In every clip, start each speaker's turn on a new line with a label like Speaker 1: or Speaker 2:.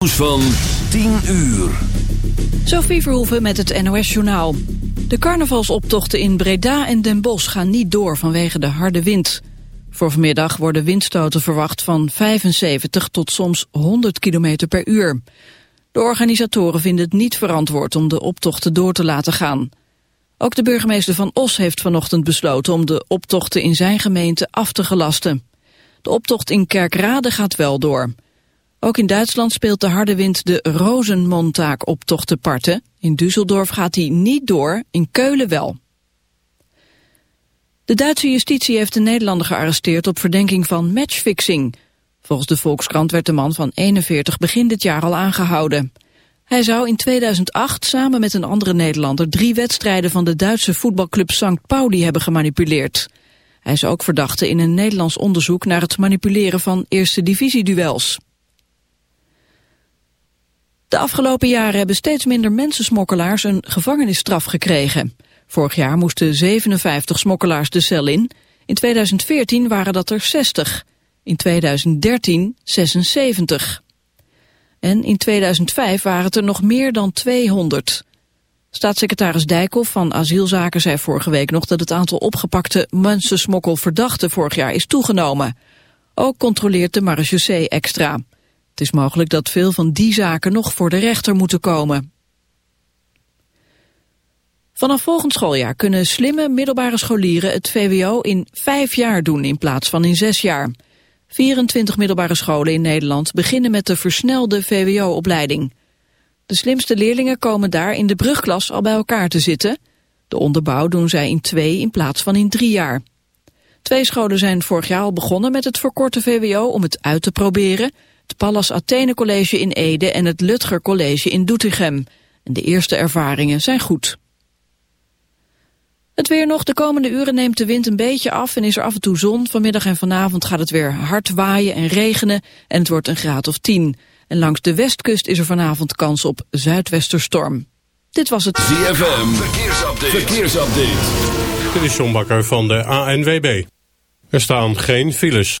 Speaker 1: Nieuws van 10 uur.
Speaker 2: Sophie Verhoeven met het NOS-journaal. De carnavalsoptochten in Breda en Den Bosch gaan niet door vanwege de harde wind. Voor vanmiddag worden windstoten verwacht van 75 tot soms 100 km per uur. De organisatoren vinden het niet verantwoord om de optochten door te laten gaan. Ook de burgemeester van Os heeft vanochtend besloten om de optochten in zijn gemeente af te gelasten. De optocht in Kerkrade gaat wel door. Ook in Duitsland speelt de harde wind de Rosenmontag-optocht te parten. In Düsseldorf gaat die niet door, in Keulen wel. De Duitse justitie heeft een Nederlander gearresteerd op verdenking van matchfixing. Volgens de Volkskrant werd de man van 41 begin dit jaar al aangehouden. Hij zou in 2008 samen met een andere Nederlander drie wedstrijden van de Duitse voetbalclub St. Pauli hebben gemanipuleerd. Hij is ook verdachte in een Nederlands onderzoek naar het manipuleren van eerste divisieduels. De afgelopen jaren hebben steeds minder mensensmokkelaars een gevangenisstraf gekregen. Vorig jaar moesten 57 smokkelaars de cel in. In 2014 waren dat er 60. In 2013 76. En in 2005 waren het er nog meer dan 200. Staatssecretaris Dijkhoff van Asielzaken zei vorige week nog dat het aantal opgepakte mensensmokkelverdachten vorig jaar is toegenomen. Ook controleert de marechaussee extra. Het is mogelijk dat veel van die zaken nog voor de rechter moeten komen. Vanaf volgend schooljaar kunnen slimme middelbare scholieren het VWO in vijf jaar doen in plaats van in zes jaar. 24 middelbare scholen in Nederland beginnen met de versnelde VWO-opleiding. De slimste leerlingen komen daar in de brugklas al bij elkaar te zitten. De onderbouw doen zij in twee in plaats van in drie jaar. Twee scholen zijn vorig jaar al begonnen met het verkorte VWO om het uit te proberen het Pallas Athene College in Ede en het Lutger College in Doetinchem. En de eerste ervaringen zijn goed. Het weer nog. De komende uren neemt de wind een beetje af en is er af en toe zon. Vanmiddag en vanavond gaat het weer hard waaien en regenen en het wordt een graad of 10. En langs de westkust is er vanavond kans op zuidwesterstorm. Dit was het
Speaker 1: ZFM. Verkeersupdate. Verkeersupdate.
Speaker 3: Dit is John Bakker van de ANWB. Er staan geen files.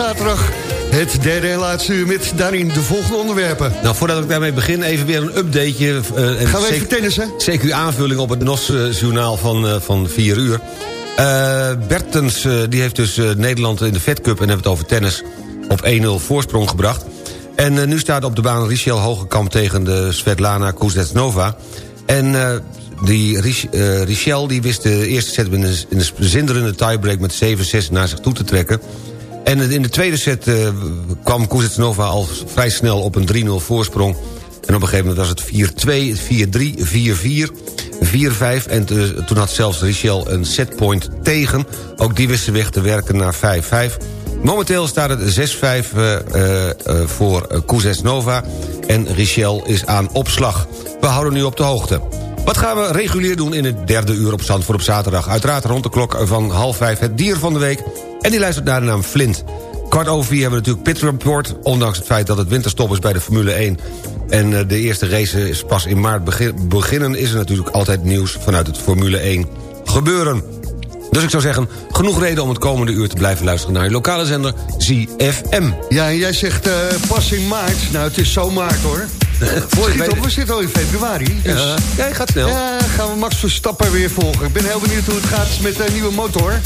Speaker 4: Zaterdag. Het derde en laatste uur met daarin de volgende onderwerpen.
Speaker 5: Nou, voordat ik daarmee begin, even weer een updateje. Uh,
Speaker 4: Gaan we even tennissen?
Speaker 5: CQ aanvulling op het NOS-journaal van, uh, van 4 uur. Uh, Bertens, die heeft dus Nederland in de Fed Cup... en hebben het over tennis op 1-0 voorsprong gebracht. En nu staat op de baan Richel Hogekamp tegen de Svetlana Kuznetsnova. En die Richel die wist de eerste set in de zinderende tiebreak... met 7-6 naar zich toe te trekken... En in de tweede set uh, kwam Kuznetsova al vrij snel op een 3-0 voorsprong. En op een gegeven moment was het 4-2, 4-3, 4-4, 4-5. En toen had zelfs Richel een setpoint tegen. Ook die wist ze weg te werken naar 5-5. Momenteel staat het 6-5 uh, uh, voor Kuznetsova. En Richel is aan opslag. We houden nu op de hoogte. Wat gaan we regulier doen in het derde uur op Zandvoort op zaterdag? Uiteraard rond de klok van half vijf het dier van de week... En die luistert naar de naam Flint. Kwart over vier hebben we natuurlijk Pit Report... ondanks het feit dat het winterstop is bij de Formule 1... en eh, de eerste race pas in maart beginnen... is er natuurlijk altijd nieuws vanuit het Formule 1 gebeuren. Dus ik zou zeggen, genoeg reden om het komende uur te blijven luisteren... naar je lokale zender ZFM.
Speaker 4: Ja, jij zegt uh, pas in maart. Nou, het is zo maart hoor. Schiet op, we zitten al in februari.
Speaker 5: Dus ja, ja, gaat snel.
Speaker 4: Ja, gaan we Max Verstappen weer volgen. Ik ben heel benieuwd hoe het gaat met de nieuwe motor.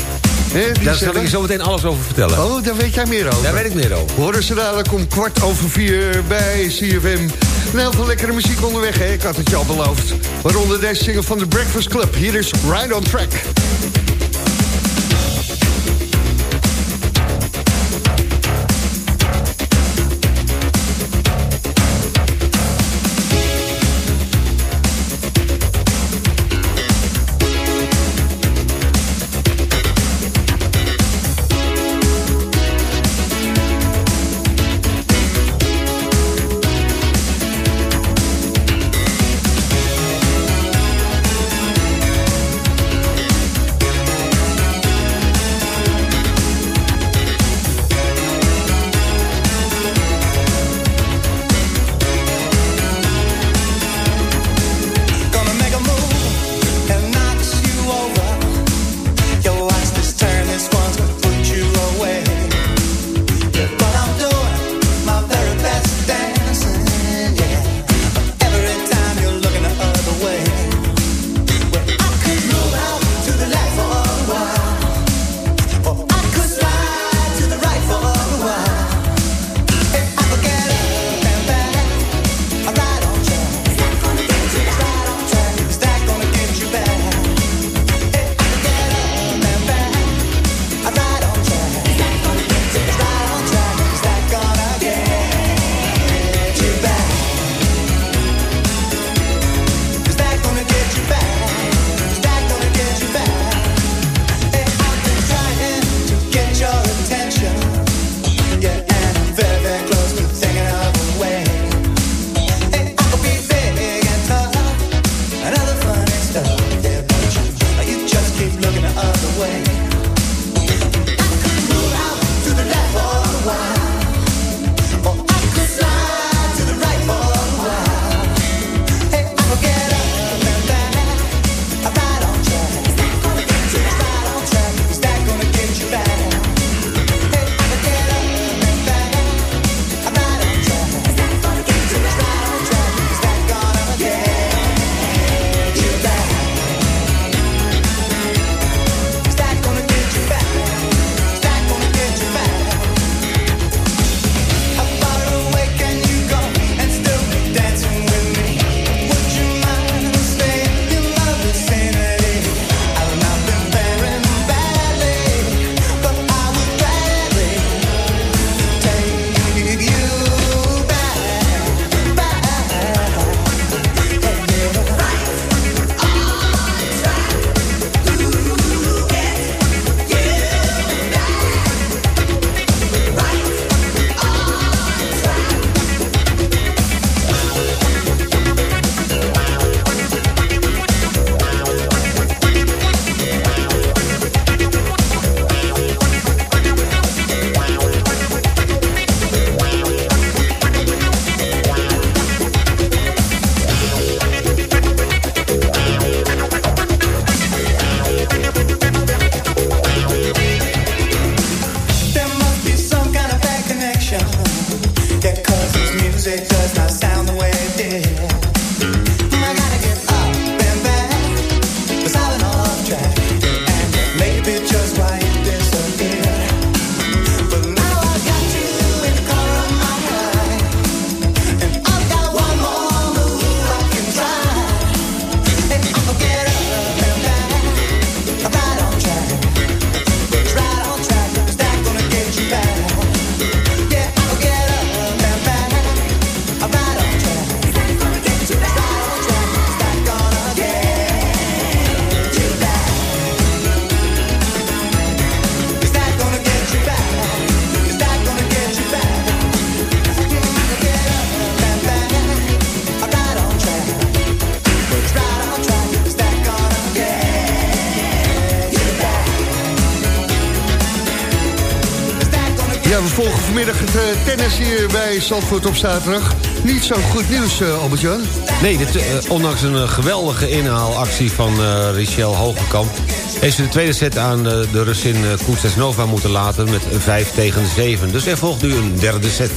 Speaker 5: Daar zal ik je zo meteen alles over vertellen.
Speaker 4: Oh, daar weet jij meer over.
Speaker 5: Daar weet ik meer over.
Speaker 4: Horen ze dadelijk om kwart over vier bij CFM. En heel veel lekkere muziek onderweg, hè? Ik had het je al beloofd. Waaronder deze single van The Breakfast Club. Hier is Ride on Track. We volgen vanmiddag het eh, tennis hier bij Zandvoort op zaterdag. Niet zo goed nieuws, eh, Albert-Jan.
Speaker 5: Nee, eh, ondanks een geweldige inhaalactie van Richel Hogekamp... heeft ze de tweede set aan de Russin uh, Kuznetsova moeten laten met 5 tegen 7. Dus er volgt nu een derde set.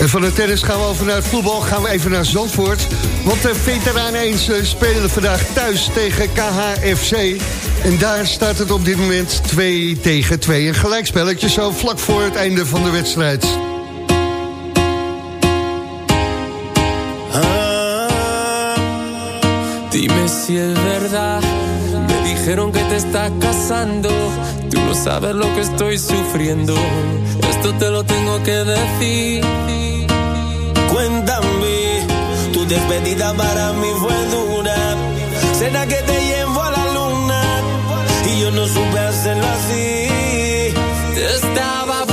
Speaker 4: En van het tennis gaan we over naar het voetbal. Gaan we even naar Zandvoort. Want de veteranen eens eh, spelen vandaag thuis tegen KHFC. En daar staat het op dit moment 2 tegen 2. Een gelijkspelletje zo vlak voor het einde van de wedstrijd.
Speaker 6: Dime si es verdad. Me dijeron que te estás casando. Tú no sabes lo que estoy sufriendo. Esto te lo tengo que decir.
Speaker 7: Despedida para mí fue dura. Será que te llevo a la luna y yo no supe hacerlo así.
Speaker 6: Estaba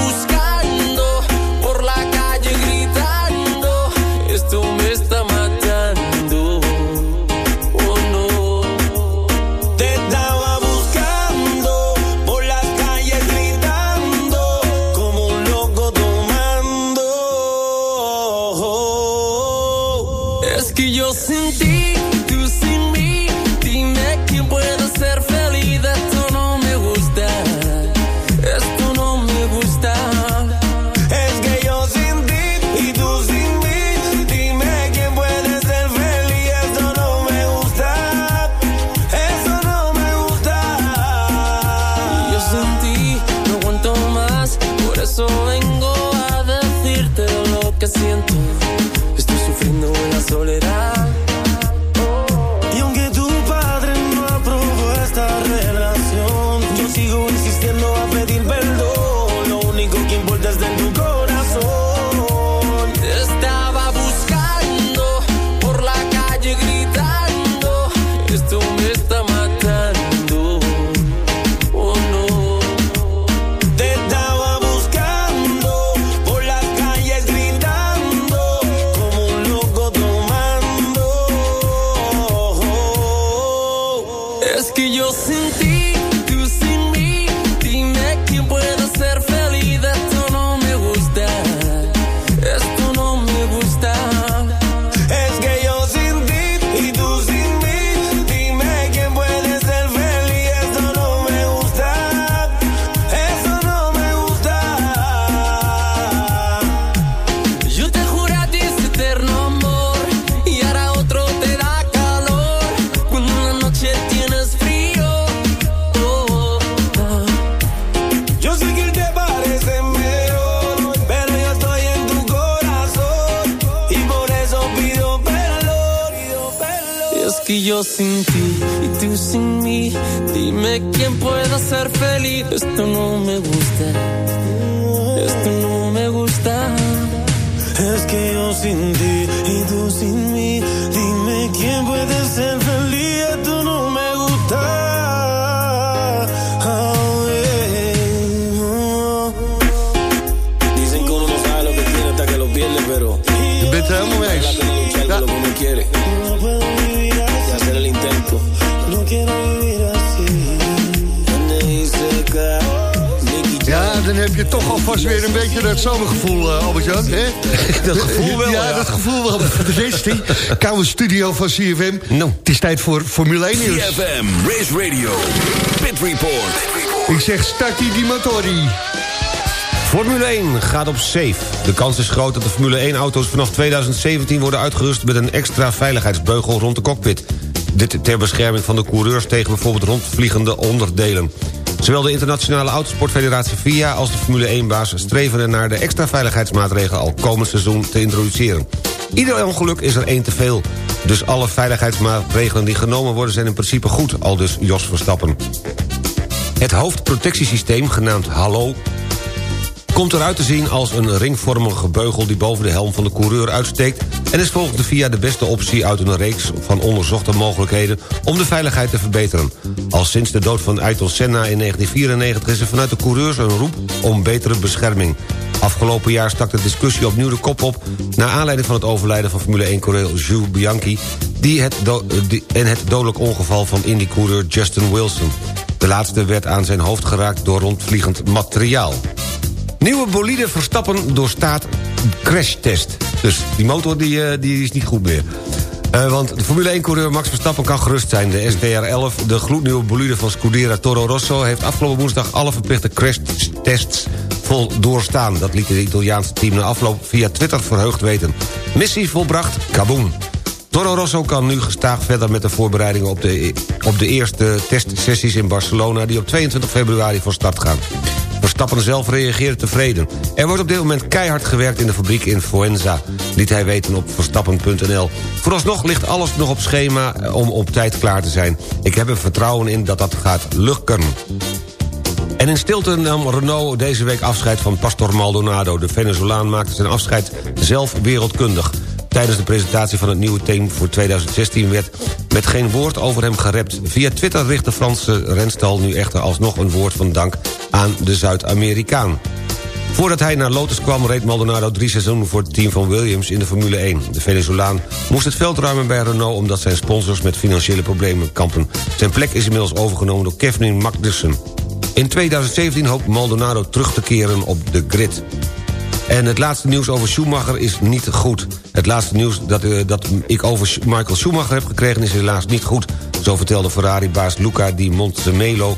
Speaker 4: dan heb je toch alvast weer een beetje dat zomergevoel, eh, Albert-Jan. hè?
Speaker 5: Dat gevoel wel,
Speaker 4: Ja,
Speaker 5: ja.
Speaker 4: dat gevoel wel. De rest, die koude studio van CFM. Het is tijd voor Formule 1 nieuws.
Speaker 1: CFM, Race Radio, Pit Report.
Speaker 4: Ik zeg, start die motorie.
Speaker 5: Formule 1 gaat op safe. De kans is groot dat de Formule 1-auto's vanaf 2017 worden uitgerust... met een extra veiligheidsbeugel rond de cockpit. Dit ter bescherming van de coureurs tegen bijvoorbeeld rondvliegende onderdelen. Zowel de internationale autosportfederatie FIA als de Formule 1-baas... streven ernaar de extra veiligheidsmaatregelen al komend seizoen te introduceren. Ieder ongeluk is er één te veel. Dus alle veiligheidsmaatregelen die genomen worden zijn in principe goed... al dus Jos Verstappen. Het hoofdprotectiesysteem, genaamd Hallo komt eruit te zien als een ringvormige beugel... die boven de helm van de coureur uitsteekt... en is volgens de VIA de beste optie uit een reeks van onderzochte mogelijkheden... om de veiligheid te verbeteren. Al sinds de dood van Ayrton Senna in 1994 is er vanuit de coureurs een roep om betere bescherming. Afgelopen jaar stak de discussie opnieuw de kop op... naar aanleiding van het overlijden van Formule 1-coureur Jules Bianchi... Die het die- en het dodelijk ongeval van Indy-coureur Justin Wilson. De laatste werd aan zijn hoofd geraakt door rondvliegend materiaal. Nieuwe bolide Verstappen doorstaat crashtest. Dus die motor die, eh, die is niet goed meer. Eh, want de Formule 1-coureur Max Verstappen kan gerust zijn. De SDR-11, de gloednieuwe bolide van Scuderia Toro Rosso... heeft afgelopen woensdag alle verplichte crashtests vol doorstaan. Dat liet het Italiaanse team na afloop via Twitter verheugd weten. Missie volbracht, kaboom. Toro Rosso kan nu gestaag verder met de voorbereidingen... op de, op de eerste testsessies in Barcelona... die op 22 februari van start gaan. Verstappen zelf reageerde tevreden. Er wordt op dit moment keihard gewerkt in de fabriek in Foenza... liet hij weten op verstappen.nl. Vooralsnog ligt alles nog op schema eh, om op tijd klaar te zijn. Ik heb er vertrouwen in dat dat gaat lukken. En in stilte nam Renault deze week afscheid van Pastor Maldonado. De Venezolaan maakte zijn afscheid zelf wereldkundig. Tijdens de presentatie van het nieuwe team voor 2016 werd met geen woord over hem gerept. Via Twitter richt de Franse renstal nu echter alsnog een woord van dank aan de Zuid-Amerikaan. Voordat hij naar Lotus kwam reed Maldonado drie seizoenen voor het team van Williams in de Formule 1. De Venezolaan moest het veld ruimen bij Renault omdat zijn sponsors met financiële problemen kampen. Zijn plek is inmiddels overgenomen door Kevin Magnussen. In 2017 hoopt Maldonado terug te keren op de grid. En het laatste nieuws over Schumacher is niet goed. Het laatste nieuws dat, eh, dat ik over Michael Schumacher heb gekregen... is helaas niet goed. Zo vertelde Ferrari-baas Luca Di Montemelo.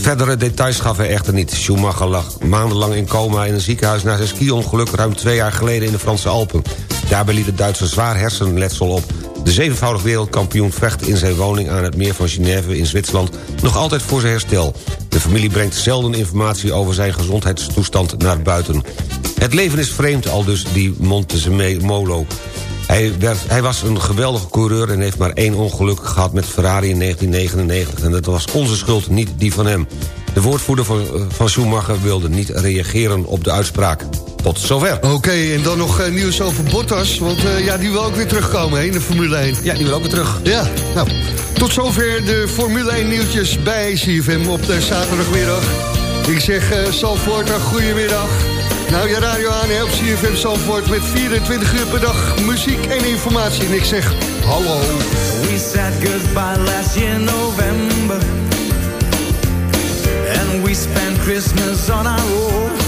Speaker 5: Verdere details gaf hij echter niet. Schumacher lag maandenlang in coma in een ziekenhuis... na zijn ski-ongeluk ruim twee jaar geleden in de Franse Alpen. Daarbij liet de Duitser zwaar hersenletsel op. De zevenvoudig wereldkampioen vecht in zijn woning aan het meer van Genève in Zwitserland... nog altijd voor zijn herstel. De familie brengt zelden informatie over zijn gezondheidstoestand naar buiten. Het leven is vreemd, al dus die Montemolo. Hij, werd, hij was een geweldige coureur en heeft maar één ongeluk gehad met Ferrari in 1999. En dat was onze schuld, niet die van hem. De woordvoerder van, eh, van Schumacher wilde niet reageren op de uitspraak. Tot zover.
Speaker 4: Oké, en dan nog eh, nieuws over Bottas. Want eh, ja, die wil ook weer terugkomen hè, in de Formule 1.
Speaker 5: Ja, die wil ook weer terug.
Speaker 4: Ja, nou. Tot zover de Formule 1 nieuwtjes bij CFM op de zaterdagmiddag. Ik zeg uh, Salvoort, goedemiddag. Nou, je radio aan hè, op CFM Salvoort met 24 uur per dag muziek en informatie. En ik zeg hallo.
Speaker 7: We said goodbye last year November And we spent Christmas on our own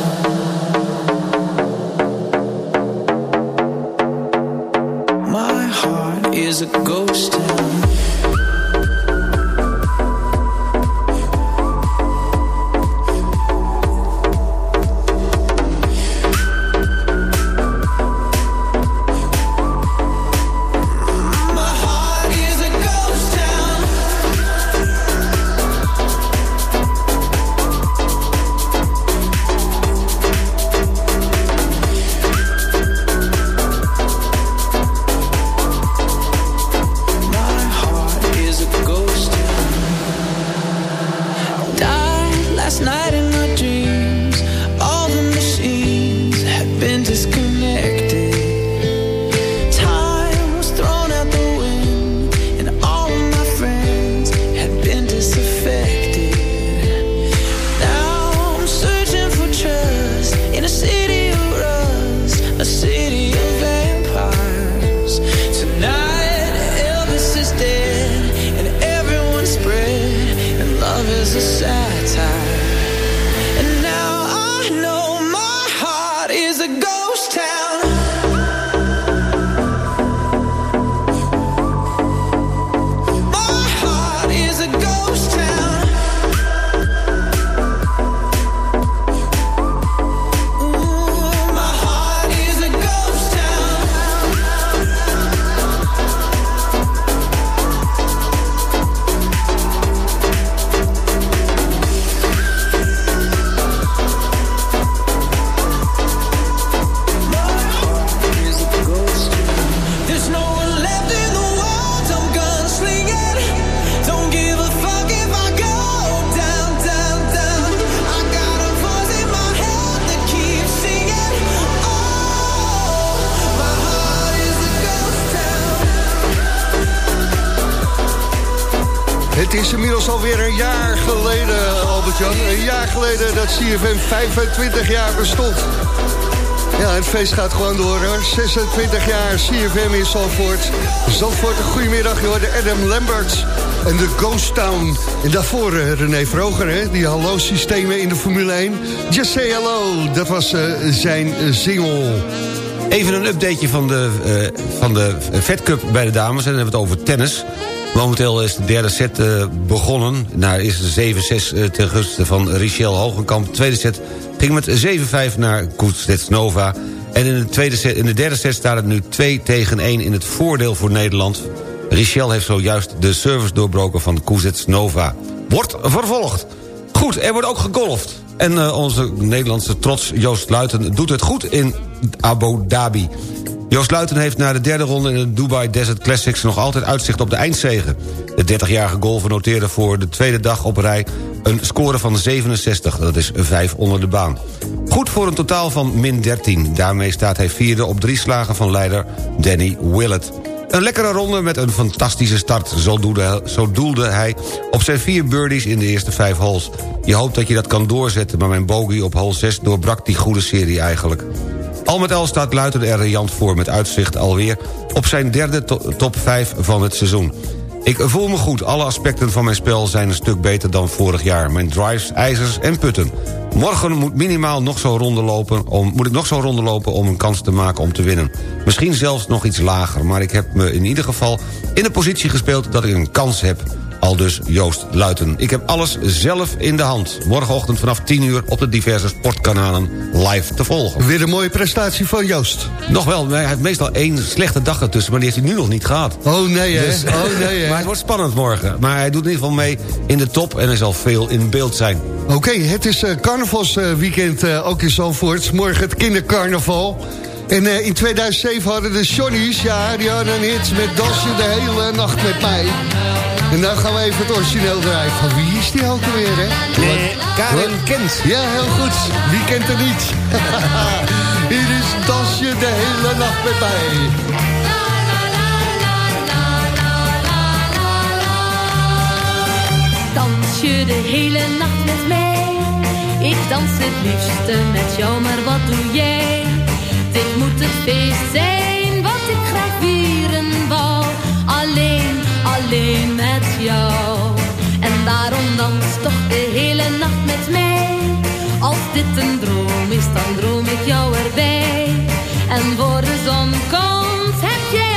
Speaker 4: 25 jaar bestond. Ja, het feest gaat gewoon door, hoor. 26 jaar CFM in Zandvoort. Zandvoort, een goedemiddag. Je hoorde Adam Lambert en de Ghost Town. En daarvoor eh, René Vroger, hè, die hallo-systemen in de Formule 1. Just say hello, dat was eh, zijn eh, single.
Speaker 5: Even een updateje van de, eh, van de Fed Cup bij de dames. En dan hebben we het over tennis. Momenteel is de derde set eh, begonnen. Nou is het 7-6 eh, ten gunste van Richel Hogenkamp. De tweede set ging met 7-5 naar Kuznetsnova. En in de, tweede set, in de derde set staat het nu 2 tegen 1 in het voordeel voor Nederland. Richel heeft zojuist de service doorbroken van Kuznetsnova. Wordt vervolgd. Goed, er wordt ook gegolfd. En eh, onze Nederlandse trots Joost Luiten doet het goed in Abu Dhabi. Joost Luiten heeft na de derde ronde in de Dubai Desert Classics... nog altijd uitzicht op de eindzege. De 30-jarige golfer noteerde voor de tweede dag op rij... een score van 67, dat is 5 onder de baan. Goed voor een totaal van min 13. Daarmee staat hij vierde op drie slagen van leider Danny Willett. Een lekkere ronde met een fantastische start. Zo doelde, zo doelde hij op zijn vier birdies in de eerste vijf holes. Je hoopt dat je dat kan doorzetten... maar mijn bogey op hole 6 doorbrak die goede serie eigenlijk. Al met al staat Luiten er riant voor met uitzicht alweer... op zijn derde to- top 5 van het seizoen. Ik voel me goed, alle aspecten van mijn spel zijn een stuk beter dan vorig jaar. Mijn drives, ijzers en putten. Morgen moet minimaal nog zo'n ronde lopen om, moet ik nog zo'n ronde lopen om een kans te maken om te winnen. Misschien zelfs nog iets lager, maar ik heb me in ieder geval in de positie gespeeld dat ik een kans heb. Al dus Joost Luiten. Ik heb alles zelf in de hand. Morgenochtend vanaf 10 uur op de diverse sportkanalen live te volgen.
Speaker 4: Weer een mooie prestatie van Joost.
Speaker 5: Nog wel, hij heeft meestal één slechte dag ertussen... maar die heeft hij nu nog niet gehad.
Speaker 4: Oh nee, hè?
Speaker 5: Dus-
Speaker 4: Oh nee, hè?
Speaker 5: maar het wordt spannend morgen. Maar hij doet in ieder geval mee in de top... en hij zal veel in beeld zijn.
Speaker 4: Oké, het is eh, carnavalsweekend eh, ook in Zandvoort. Morgen het kindercarnaval. En eh, in 2007 hadden de Johnny's, ja, die hadden een hit met Dansen de hele nacht met mij. En nou gaan we even het origineel draaien. Van wie is die ook alweer, hè?
Speaker 5: Nee, Karin Kent.
Speaker 4: Ja, heel goed. Wie kent er niet? Hier is Dansje de hele nacht met mij.
Speaker 8: Dans je de hele nacht met mij? Ik dans het liefste met jou, maar wat doe jij? Dit moet het feest zijn wat ik graag vieren wou. Alleen, alleen jou. En daarom dans toch de hele nacht met mij. Als dit een droom is, dan droom ik jou erbij. En voor de zon komt, heb jij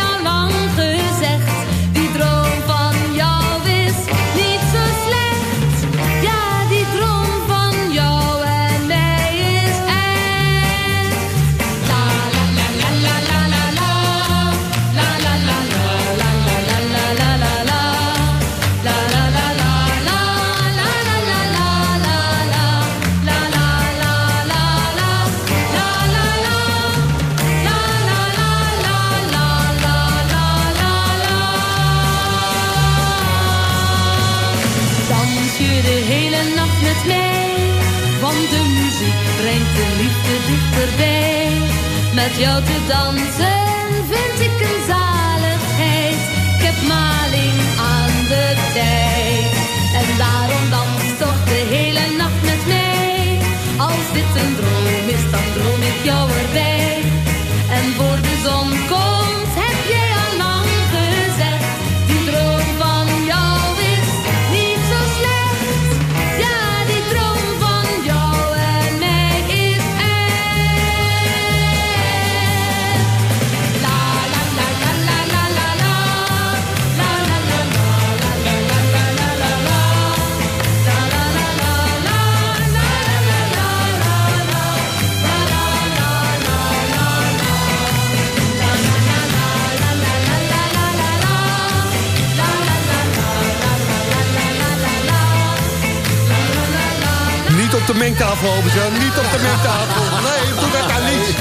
Speaker 4: mengtafel, Albert-Jan. Niet op de mengtafel. Nee, doe dat niet.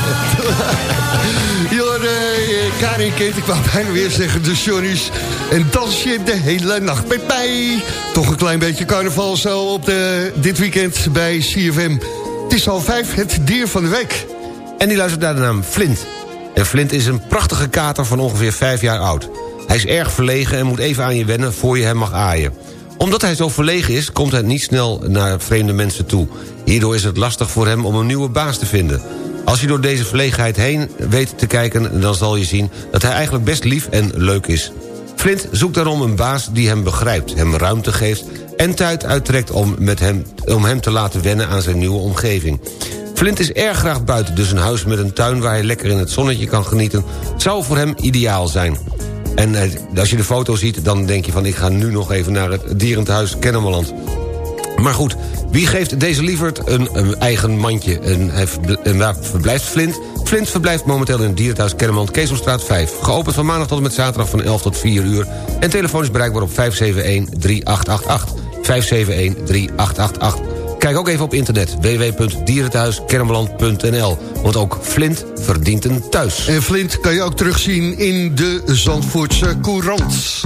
Speaker 4: Jor, eh, Karin Kent, ik wou bijna weer zeggen, de Johnny's. En dans je de hele nacht met mij. Toch een klein beetje carnaval zo op de, dit weekend bij CFM. Het is al vijf, het dier van de week.
Speaker 5: En die luistert naar de naam Flint. En Flint is een prachtige kater van ongeveer vijf jaar oud. Hij is erg verlegen en moet even aan je wennen voor je hem mag aaien. Omdat hij zo verlegen is, komt hij niet snel naar vreemde mensen toe. Hierdoor is het lastig voor hem om een nieuwe baas te vinden. Als je door deze verlegenheid heen weet te kijken... dan zal je zien dat hij eigenlijk best lief en leuk is. Flint zoekt daarom een baas die hem begrijpt, hem ruimte geeft... en tijd uittrekt om, met hem, om hem te laten wennen aan zijn nieuwe omgeving. Flint is erg graag buiten, dus een huis met een tuin... waar hij lekker in het zonnetje kan genieten... zou voor hem ideaal zijn. En eh, als je de foto ziet, dan denk je van... ik ga nu nog even naar het dierentehuis Kennemerland. Maar goed, wie geeft deze lieverd een, eigen mandje? En, hij en waar verblijft Flint? Flint verblijft momenteel in het dierenthuis Kennemerland, Keeselstraat 5. Geopend van maandag tot en met zaterdag van 11 tot 4 uur. En telefoon is bereikbaar op 571-3888. 571-3888. Kijk ook even op internet www.dierenthuiskennemerland.nl. Want ook Flint verdient een thuis.
Speaker 4: En Flint kan je ook terugzien in de Zandvoortse Courant.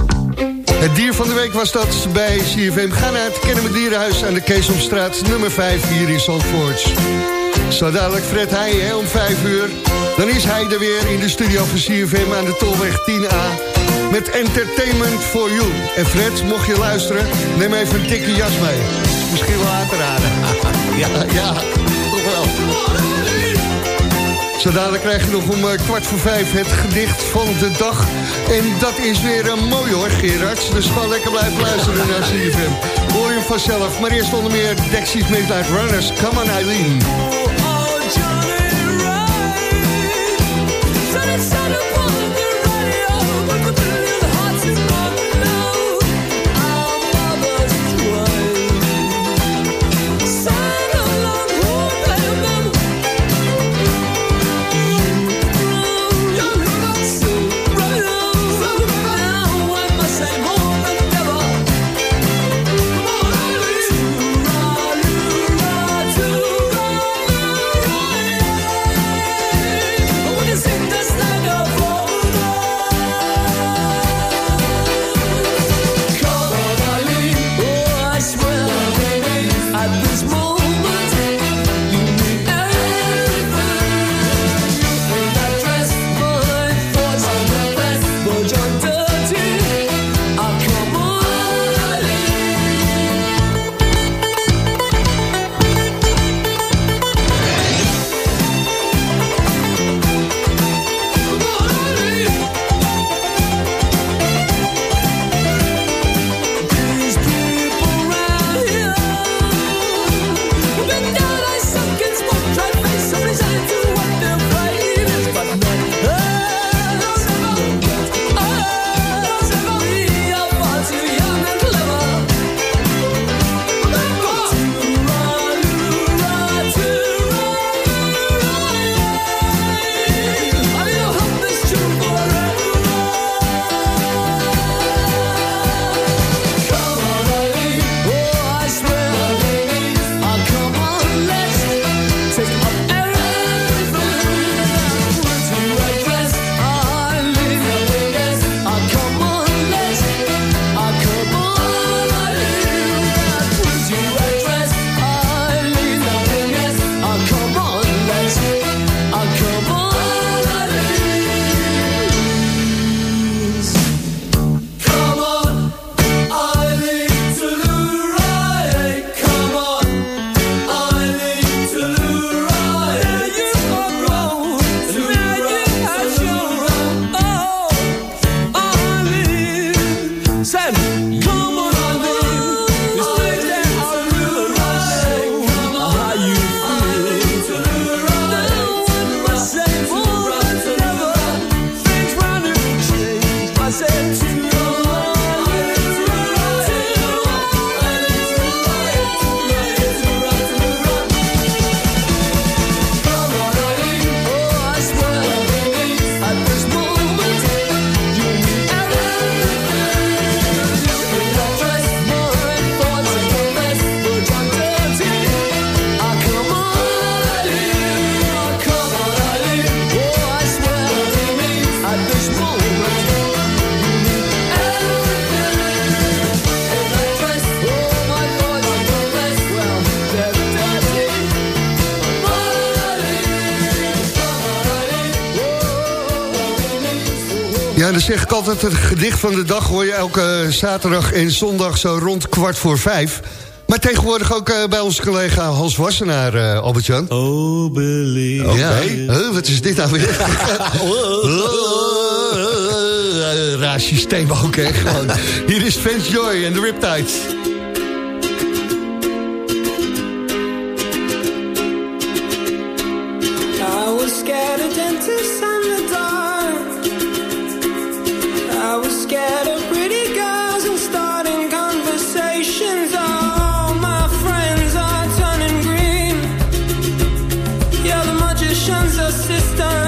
Speaker 4: Het dier van de week was dat bij CFM. Ga naar het Kennemer Dierenhuis aan de Keesomstraat nummer 5 hier in Zandvoort. Zo dadelijk Fred Heij hè, om 5 uur. Dan is hij er weer in de studio van CFM aan de Tolweg 10A. Met Entertainment for You. En Fred, mocht je luisteren, neem even een dikke jas mee. Misschien wel aan te raden. ja, ja, toch wel. Zo dadelijk krijg je nog om eh, kwart voor vijf het gedicht van de dag. En dat is weer een mooi hoor, Gerard. Dus gewoon lekker blijven luisteren naar CFM. Hoor je vanzelf. Maar eerst onder meer Dexys Midnight Runners. Come on, Eileen.
Speaker 9: Come on,
Speaker 4: Ja, ik altijd, het gedicht van de dag hoor je elke zaterdag en zondag zo rond kwart voor vijf. Maar tegenwoordig ook eh, bij onze collega Hans Wassenaar, eh, Albert-Jan.
Speaker 10: Oh, believe.
Speaker 4: Ja, Huh, wat is dit nou weer? Raar systeem ook, hè, gewoon. Hier is Fans Joy en de Riptides.
Speaker 9: Yeah, the magician's assistant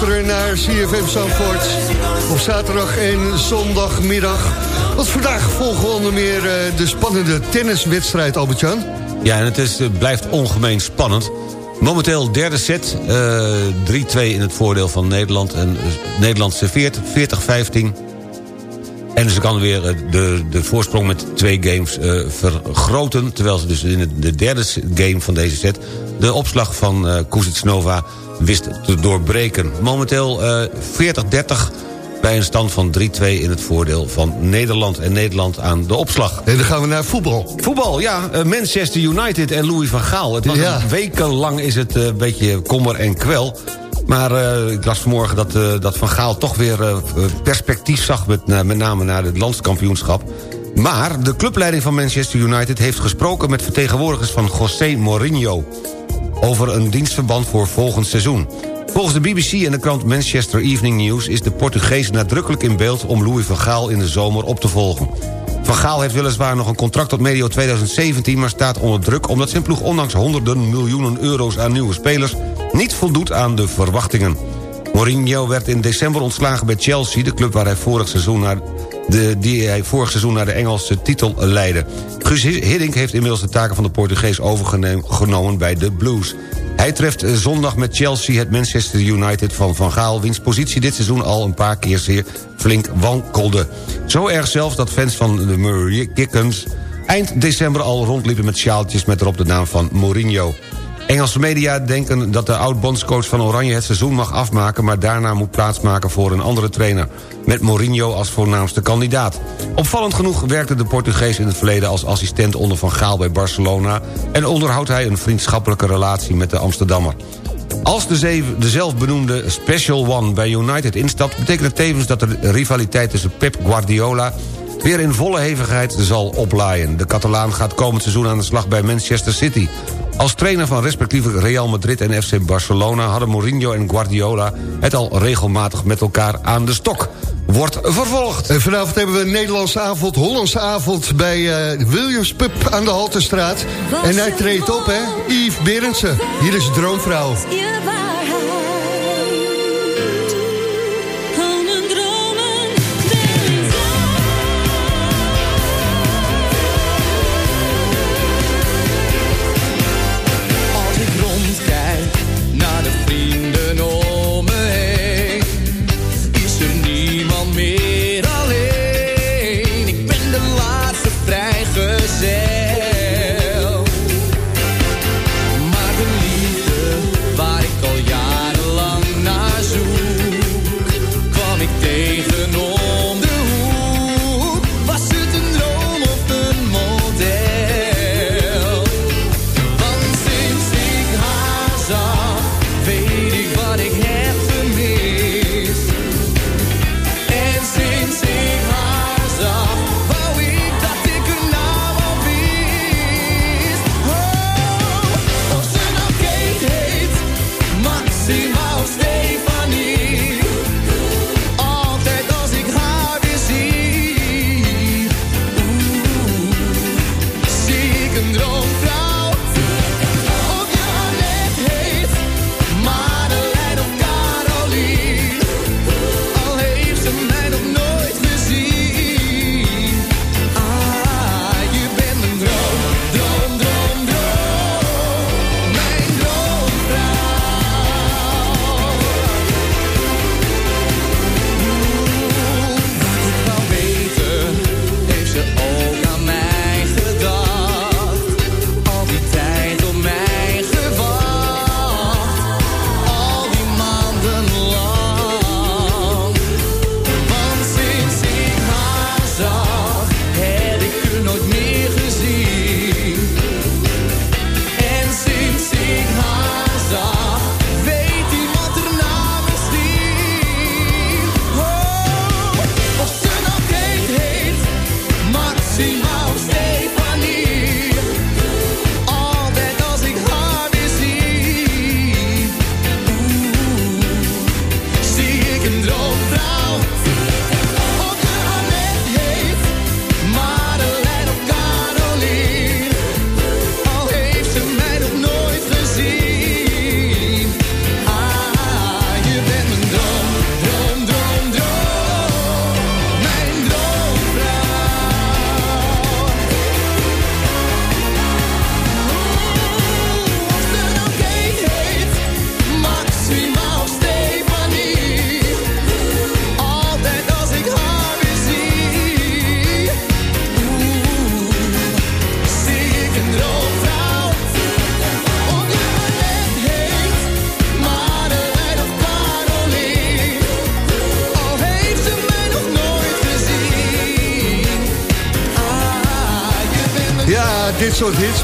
Speaker 4: luisteren naar CFM Zandvoort. Op zaterdag en zondagmiddag. Want vandaag volgen onder meer eh, de spannende tenniswedstrijd, Albert-Jan.
Speaker 5: Ja, en het is, eh, blijft ongemeen spannend. Momenteel derde set, eh, 3-2 in het voordeel van Nederland. En eh, Nederland serveert 40-15. En ze kan weer eh, de, de voorsprong met twee games eh, vergroten... terwijl ze dus in de derde game van deze set... de opslag van eh Kuznetsova wist te doorbreken. Momenteel eh 40-30 bij een stand van 3-2 in het voordeel van Nederland. En Nederland aan de opslag.
Speaker 4: En dan gaan we naar voetbal.
Speaker 5: Voetbal, ja. eh, Manchester United en Louis van Gaal. Het was
Speaker 4: Ja.
Speaker 5: een wekenlang is het eh, een beetje kommer en kwel. Maar eh, ik las vanmorgen dat, eh, dat Van Gaal toch weer eh, perspectief zag... Met, met name naar het landskampioenschap. Maar de clubleiding van Manchester United heeft gesproken... met vertegenwoordigers van José Mourinho... over een dienstverband voor volgend seizoen. Volgens de BBC en de krant Manchester Evening News... is de Portugees nadrukkelijk in beeld om Louis van Gaal in de zomer op te volgen. Van Gaal heeft weliswaar nog een contract tot medio 2017... maar staat onder druk omdat zijn ploeg ondanks honderden miljoenen euro's aan nieuwe spelers... niet voldoet aan de verwachtingen. Mourinho werd in december ontslagen bij Chelsea... de club waar hij vorig seizoen naar de, die hij vorig seizoen naar de Engelse titel leidde. Guus Hiddink heeft inmiddels de taken van de Portugees overgenomen bij de Blues. Hij treft eh, zondag met Chelsea het Manchester United van Van Gaal... wiens positie dit seizoen al een paar keer zeer flink wankelde. Zo erg zelfs dat fans van de Murray Kickens... eind december al rondliepen met sjaaltjes met erop de naam van Mourinho. Engelse media denken dat de oud-bondscoach van Oranje het seizoen mag afmaken... maar daarna moet plaatsmaken voor een andere trainer... met Mourinho als voornaamste kandidaat. Opvallend genoeg werkte de Portugees in het verleden als assistent onder Van Gaal bij Barcelona... en onderhoudt hij een vriendschappelijke relatie met de Amsterdammer. Als de, zeven, de zelfbenoemde Special One bij United instapt... betekent het tevens dat de rivaliteit tussen Pep Guardiola weer in volle hevigheid zal oplaaien. De Catalaan gaat komend seizoen aan de slag bij Manchester City. Als trainer van respectievelijk Real Madrid en FC Barcelona... hadden Mourinho en Guardiola het al regelmatig met elkaar aan de stok. Wordt vervolgd.
Speaker 7: En vanavond hebben we een Nederlandse avond, Hollandse avond... bij eh, Williams Pub aan de Halterstraat. En hij treedt op, hè? Yves Berendsen. Hier is Droomvrouw.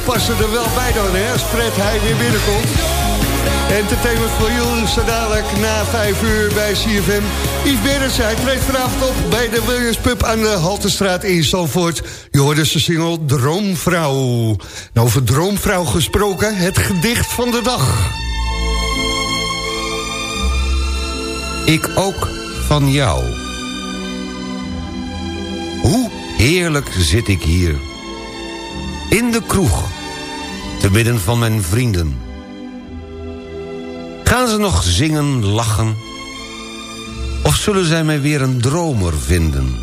Speaker 7: Passen er wel bij dan, hè? Als Fred Heij weer binnenkomt. Entertainment voor you, zo dadelijk na vijf uur bij CFM. Yves Berendsen, hij treedt vanavond op bij de Williams Pub aan de Haltestraat in Zandvoort. Je hoorde zijn single Droomvrouw. Nou, over Droomvrouw gesproken, het gedicht van de dag.
Speaker 5: Ik ook van jou. Hoe heerlijk zit ik hier. In de kroeg. Te midden van mijn vrienden. Gaan ze nog zingen, lachen? Of zullen zij mij weer een dromer vinden?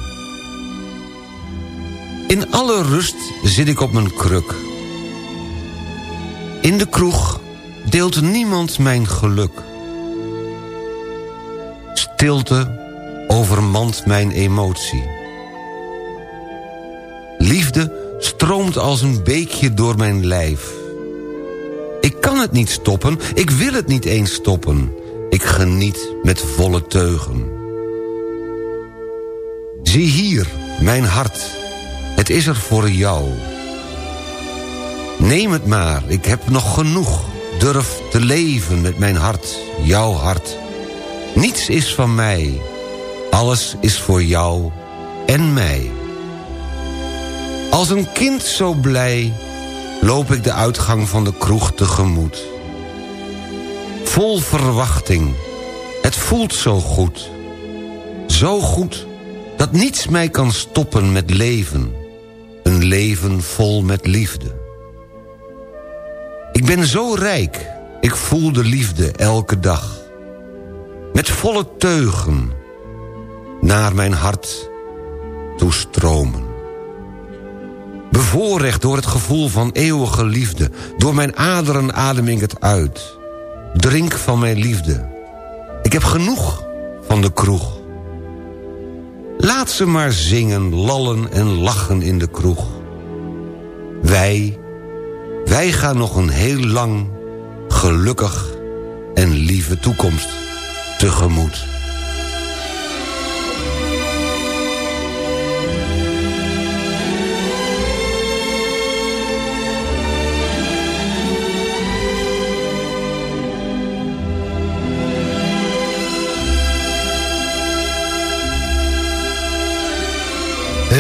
Speaker 5: In alle rust zit ik op mijn kruk. In de kroeg, deelt niemand mijn geluk. Stilte overmand mijn emotie. Stroomt als een beekje door mijn lijf. Ik kan het niet stoppen, ik wil het niet eens stoppen. Ik geniet met volle teugen. Zie hier, mijn hart, het is er voor jou. Neem het maar, ik heb nog genoeg. Durf te leven met mijn hart, jouw hart. Niets is van mij, alles is voor jou en mij. Als een kind zo blij loop ik de uitgang van de kroeg tegemoet. Vol verwachting, het voelt zo goed. Zo goed dat niets mij kan stoppen met leven. Een leven vol met liefde. Ik ben zo rijk, ik voel de liefde elke dag. Met volle teugen naar mijn hart toestromen. Bevoorrecht door het gevoel van eeuwige liefde. Door mijn aderen adem ik het uit. Drink van mijn liefde. Ik heb genoeg van de kroeg. Laat ze maar zingen, lallen en lachen in de kroeg. Wij, wij gaan nog een heel lang, gelukkig en lieve toekomst tegemoet.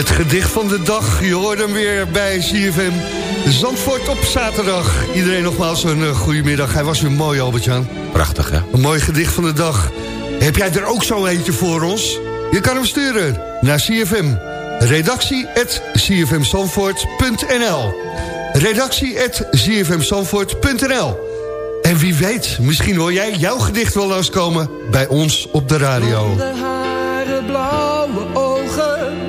Speaker 4: Het gedicht van de dag, je hoort hem weer bij CFM. Zandvoort op zaterdag. Iedereen nogmaals een uh, goede middag. Hij was weer mooi, Albert-Jan.
Speaker 5: Prachtig, hè?
Speaker 4: Een mooi gedicht van de dag. Heb jij er ook zo eentje voor ons? Je kan hem sturen naar CFM. Redactie at cfmzandvoort.nl Redactie at cfmzandvoort.nl En wie weet, misschien hoor jij jouw gedicht wel langskomen... bij ons op de radio.
Speaker 10: Blonde haren, blauwe ogen,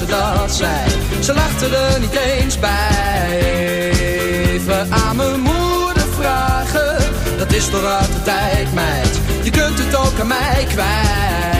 Speaker 10: Ze dat zei. Ze lachte er niet eens bij. Even aan mijn moeder vragen. Dat is toch uit de tijd, meid. Je kunt het ook aan mij kwijt.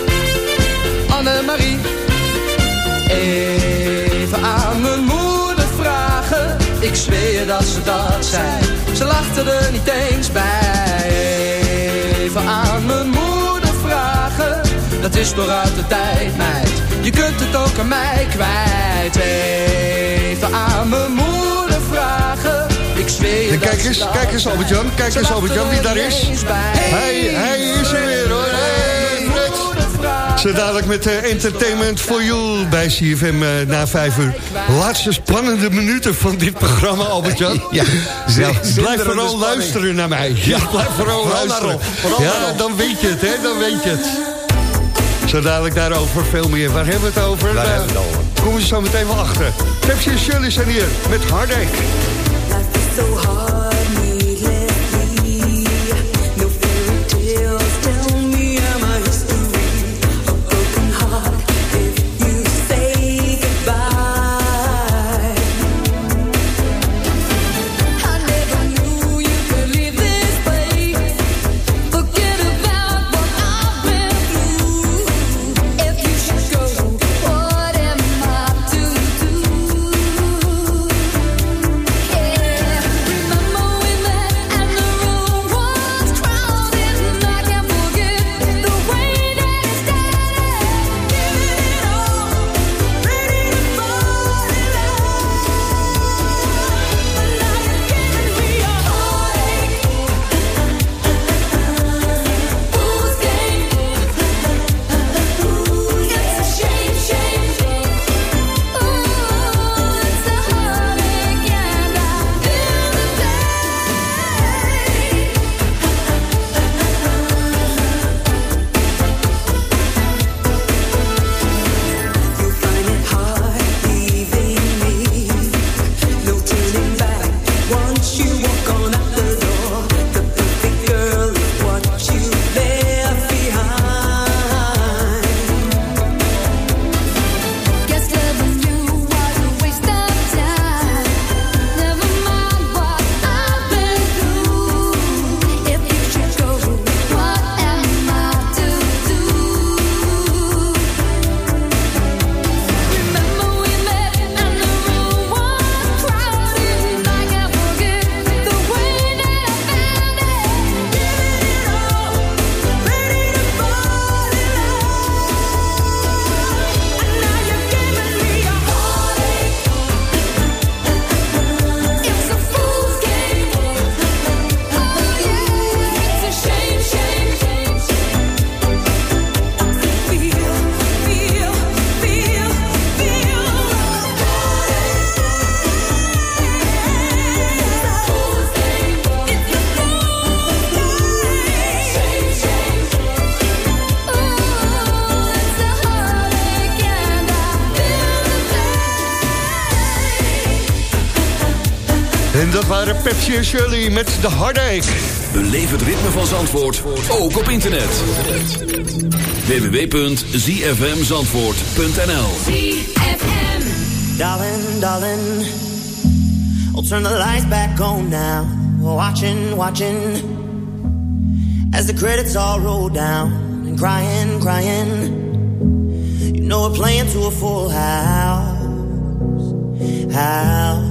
Speaker 10: Annemarie. Even aan mijn moeder vragen. Ik zweer dat ze dat zei. Ze lachte er niet eens bij. Even aan mijn moeder vragen. Dat is toch uit de tijd, meid. Je kunt het ook aan mij kwijt. Even aan mijn moeder vragen. Ik zweer dat
Speaker 8: kijk eens, kijk eens Albert-Jan. Kijk eens Albert-Jan wie daar is. Hij, hij is er weer hoor. Zo dadelijk met eh, Entertainment for You bij CFM eh, na vijf uur. Laatste spannende minuten van dit programma, Albert-Jan.
Speaker 5: Ja,
Speaker 8: Ja, blijf vooral luisteren naar mij. Ja, blijf vooral, luisteren. ja, dan weet je het, hè, dan weet je het. Zo dadelijk daarover veel meer. Waar hebben we het over?
Speaker 5: Waar
Speaker 8: Eh,
Speaker 5: hebben we het over?
Speaker 8: Komen we zo meteen wel achter. Pepsi en Shirley zijn hier met Hardek. Waren Pepsi en Shirley met de Hardek.
Speaker 1: Beleef het ritme van Zandvoort, ook op internet. www.zfmzandvoort.nl
Speaker 7: Darling, darling, I'll turn the lights back on now. Watching, watching, as the credits all roll down. And crying, crying, you know we're playing to a full house. House.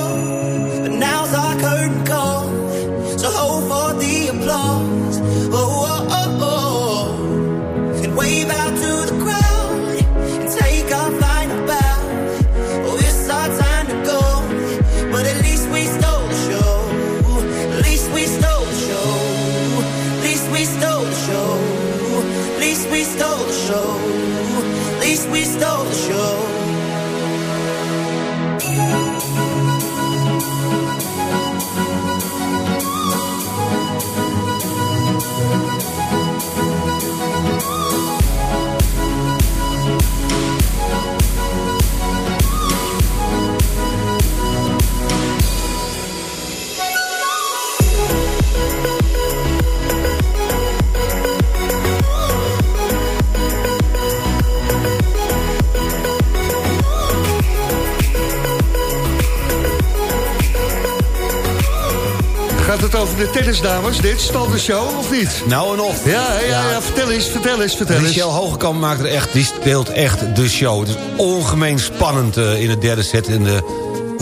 Speaker 4: Gaat het over de tennisdames, dit? Stal de show, of niet?
Speaker 5: Nou en of.
Speaker 4: Ja, ja, ja, vertel eens, vertel eens, vertel eens.
Speaker 5: Michel Hogekamp maakt er echt, die speelt echt de show. Het is ongemeen spannend eh, in de derde set in de,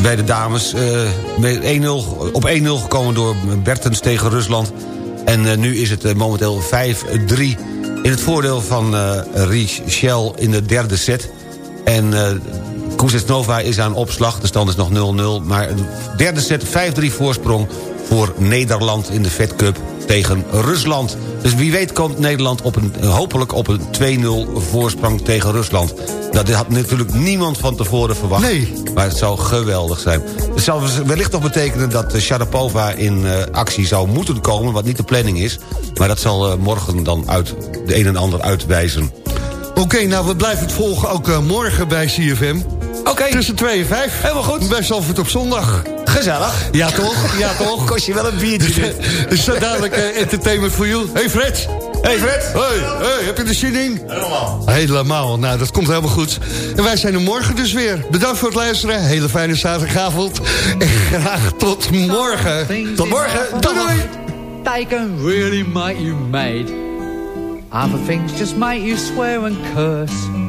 Speaker 5: bij de dames. 1-0, op 1-0 gekomen door Bertens tegen Rusland. En eh, nu is het momenteel 5-3 in het voordeel van Richel in de derde set. En Kuznetsova is aan opslag, de stand is nog 0-0. Maar de derde set 5-3 voorsprong voor Nederland in de Fed Cup tegen Rusland. Dus wie weet komt Nederland op een, hopelijk op een 2-0 voorsprong tegen Rusland. Nou, dit had natuurlijk niemand van tevoren verwacht.
Speaker 4: Nee.
Speaker 5: Maar het zou geweldig zijn. Het zou wellicht nog betekenen dat eh, Sharapova in eh, actie zou moeten komen... wat niet de planning is. Maar dat zal eh, morgen dan uit de een en ander uitwijzen.
Speaker 4: Oké, nou, we blijven het volgen ook morgen bij CFM.
Speaker 5: Oké.
Speaker 4: Tussen 2 en 5.
Speaker 5: Helemaal goed.
Speaker 4: Bij Zalvoort op zondag.
Speaker 5: Gezellig.
Speaker 4: Ja, toch? Ja, toch?
Speaker 5: Kost je wel een biertje dit.
Speaker 4: Dus zo dadelijk eh, entertainment voor you. Hey Fred.
Speaker 5: Hey Fred.
Speaker 4: Hey, hey, heb je er zin in?
Speaker 11: Helemaal.
Speaker 4: Helemaal. Nou, dat komt helemaal goed. En wij zijn er morgen dus weer. Bedankt voor het luisteren. Hele fijne zaterdagavond. En graag tot morgen.
Speaker 5: Tot morgen.
Speaker 4: Doei doei.
Speaker 11: They can really make you mad. Other things just make you swear and curse.